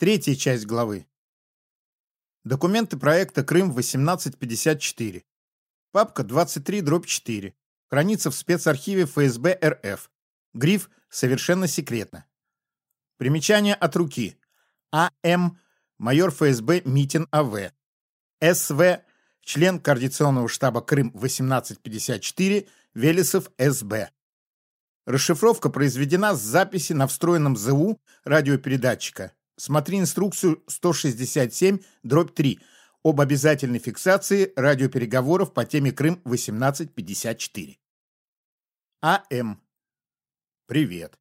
Третья часть главы. Документы проекта Крым-1854. Папка 23-4. Хранится в спецархиве ФСБ РФ. Гриф «Совершенно секретно». Примечание от руки. А.М. Майор ФСБ Митин А.В. С.В. Член Координационного штаба Крым-1854 Велесов С.Б. Расшифровка произведена с записи на встроенном ЗУ радиопередатчика. Смотри инструкцию 167, дробь 3 об обязательной фиксации радиопереговоров по теме Крым-1854. А.М. Привет.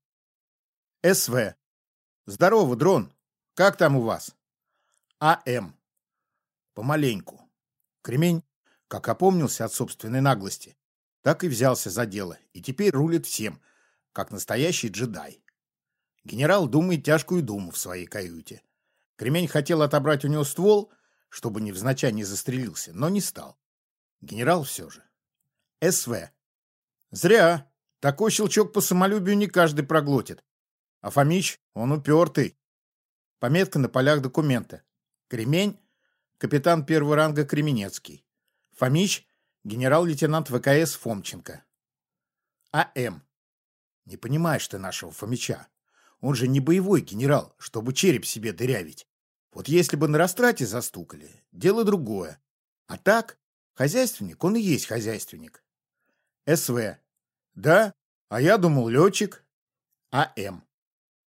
С.В. Здорово, дрон. Как там у вас? А.М. Помаленьку. Кремень, как опомнился от собственной наглости, так и взялся за дело, и теперь рулит всем, как настоящий джедай. Генерал думает тяжкую думу в своей каюте. Кремень хотел отобрать у него ствол, чтобы невзначай не застрелился, но не стал. Генерал все же. СВ. Зря. Такой щелчок по самолюбию не каждый проглотит. А Фомич, он упертый. Пометка на полях документа. Кремень, капитан первого ранга Кременецкий. Фомич, генерал-лейтенант ВКС Фомченко. А.М. Не понимаешь ты нашего Фомича. Он же не боевой генерал, чтобы череп себе дырявить. Вот если бы на растрате застукали, дело другое. А так, хозяйственник, он и есть хозяйственник. СВ. Да, а я думал летчик. А.М.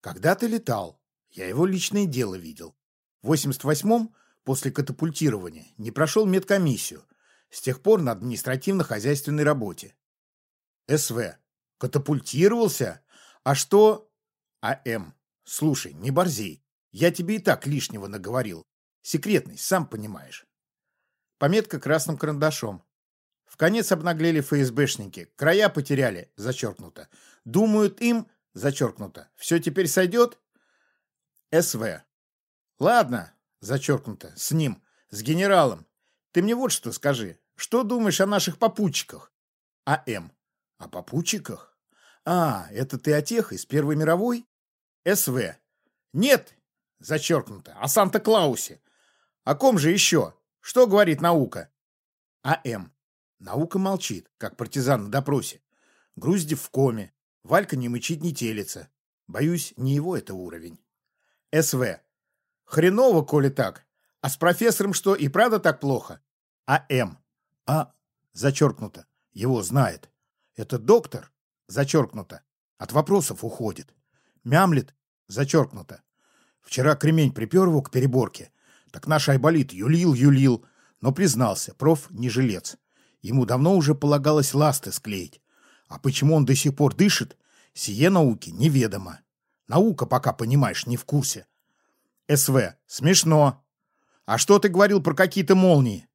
Когда ты летал? Я его личное дело видел. В 88-м, после катапультирования, не прошел медкомиссию. С тех пор на административно-хозяйственной работе. СВ. Катапультировался? А что... А.М. Слушай, не борзей. Я тебе и так лишнего наговорил. Секретный, сам понимаешь. Пометка красным карандашом. В конец обнаглели ФСБшники. Края потеряли, зачеркнуто. Думают им, зачеркнуто. Все теперь сойдет? СВ. Ладно, зачеркнуто, с ним, с генералом. Ты мне вот что скажи. Что думаешь о наших попутчиках? А.М. О попутчиках? А, это ты о тех из Первой мировой? СВ. Нет, зачеркнуто, о Санта-Клаусе. О ком же еще? Что говорит наука? А.М. Наука молчит, как партизан на допросе. Груздев в коме. Валька не мычит, не телится. Боюсь, не его это уровень. СВ. Хреново, коли так. А с профессором что, и правда так плохо? А.М. А. Зачеркнуто. Его знает. Это доктор? Зачеркнуто. От вопросов уходит. Мямлет? Зачеркнуто. Вчера кремень припер его к переборке. Так наш айболит юлил-юлил, но признался, проф не жилец. Ему давно уже полагалось ласты склеить. А почему он до сих пор дышит, сие науки неведомо. Наука пока, понимаешь, не в курсе. СВ. Смешно. А что ты говорил про какие-то молнии?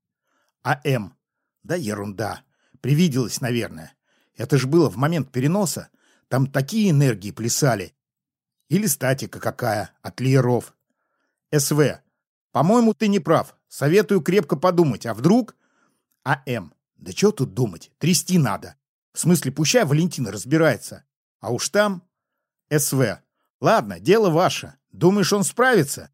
АМ. Да ерунда. Привиделось, наверное. Это ж было в момент переноса. Там такие энергии плясали. Или статика какая, от лееров. СВ. По-моему, ты не прав. Советую крепко подумать. А вдруг... АМ. Да что тут думать? Трясти надо. В смысле, пущай Валентина разбирается. А уж там... СВ. Ладно, дело ваше. Думаешь, он справится?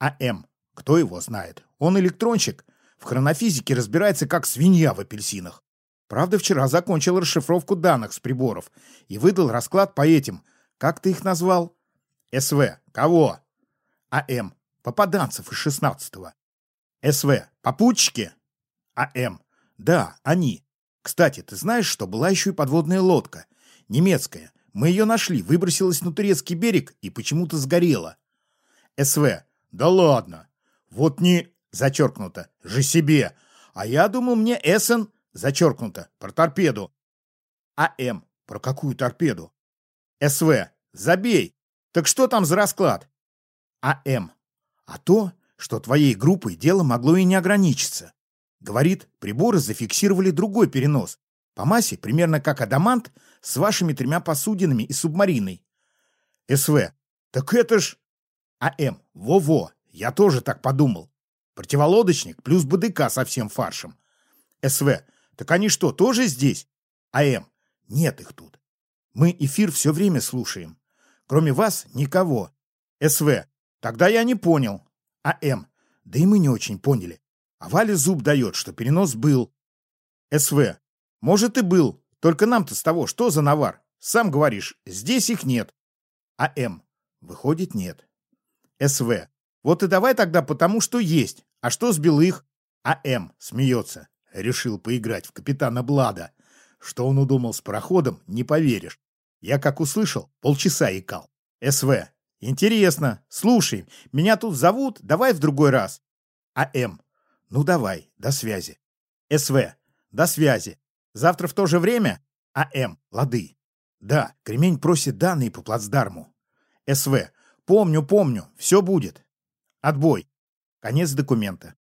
АМ. Кто его знает? Он электронщик. В хронофизике разбирается, как свинья в апельсинах. Правда, вчера закончил расшифровку данных с приборов и выдал расклад по этим. Как ты их назвал? СВ. Кого? АМ. Попаданцев из шестнадцатого. СВ. Попутчики? АМ. Да, они. Кстати, ты знаешь, что была еще и подводная лодка? Немецкая. Мы ее нашли, выбросилась на турецкий берег и почему-то сгорела. СВ. Да ладно. Вот не... Зачеркнуто. Же себе. А я думал, мне Эссен... Зачеркнуто. Про торпеду. АМ. Про какую торпеду? СВ. Забей. Так что там за расклад? А.М. А то, что твоей группой дело могло и не ограничиться. Говорит, приборы зафиксировали другой перенос. По массе примерно как адамант с вашими тремя посудинами и субмариной. СВ. Так это ж... А.М. Во-во, я тоже так подумал. Противолодочник плюс БДК со всем фаршем. СВ. Так они что, тоже здесь? А.М. Нет их тут. Мы эфир все время слушаем. Кроме вас никого. СВ. Тогда я не понял. А.М. Да и мы не очень поняли. А Валя зуб дает, что перенос был. СВ. Может и был. Только нам-то с того, что за навар? Сам говоришь, здесь их нет. А.М. Выходит, нет. СВ. Вот и давай тогда потому, что есть. А что с белых? А.М. Смеется. Решил поиграть в капитана Блада. Что он удумал с пароходом, не поверишь. Я как услышал, полчаса икал. СВ. Интересно. Слушай, меня тут зовут, давай в другой раз. А.М. Ну давай, до связи. СВ. До связи. Завтра в то же время? А.М. Лады. Да, Кремень просит данные по плацдарму. СВ. Помню, помню, все будет. Отбой. Конец документа.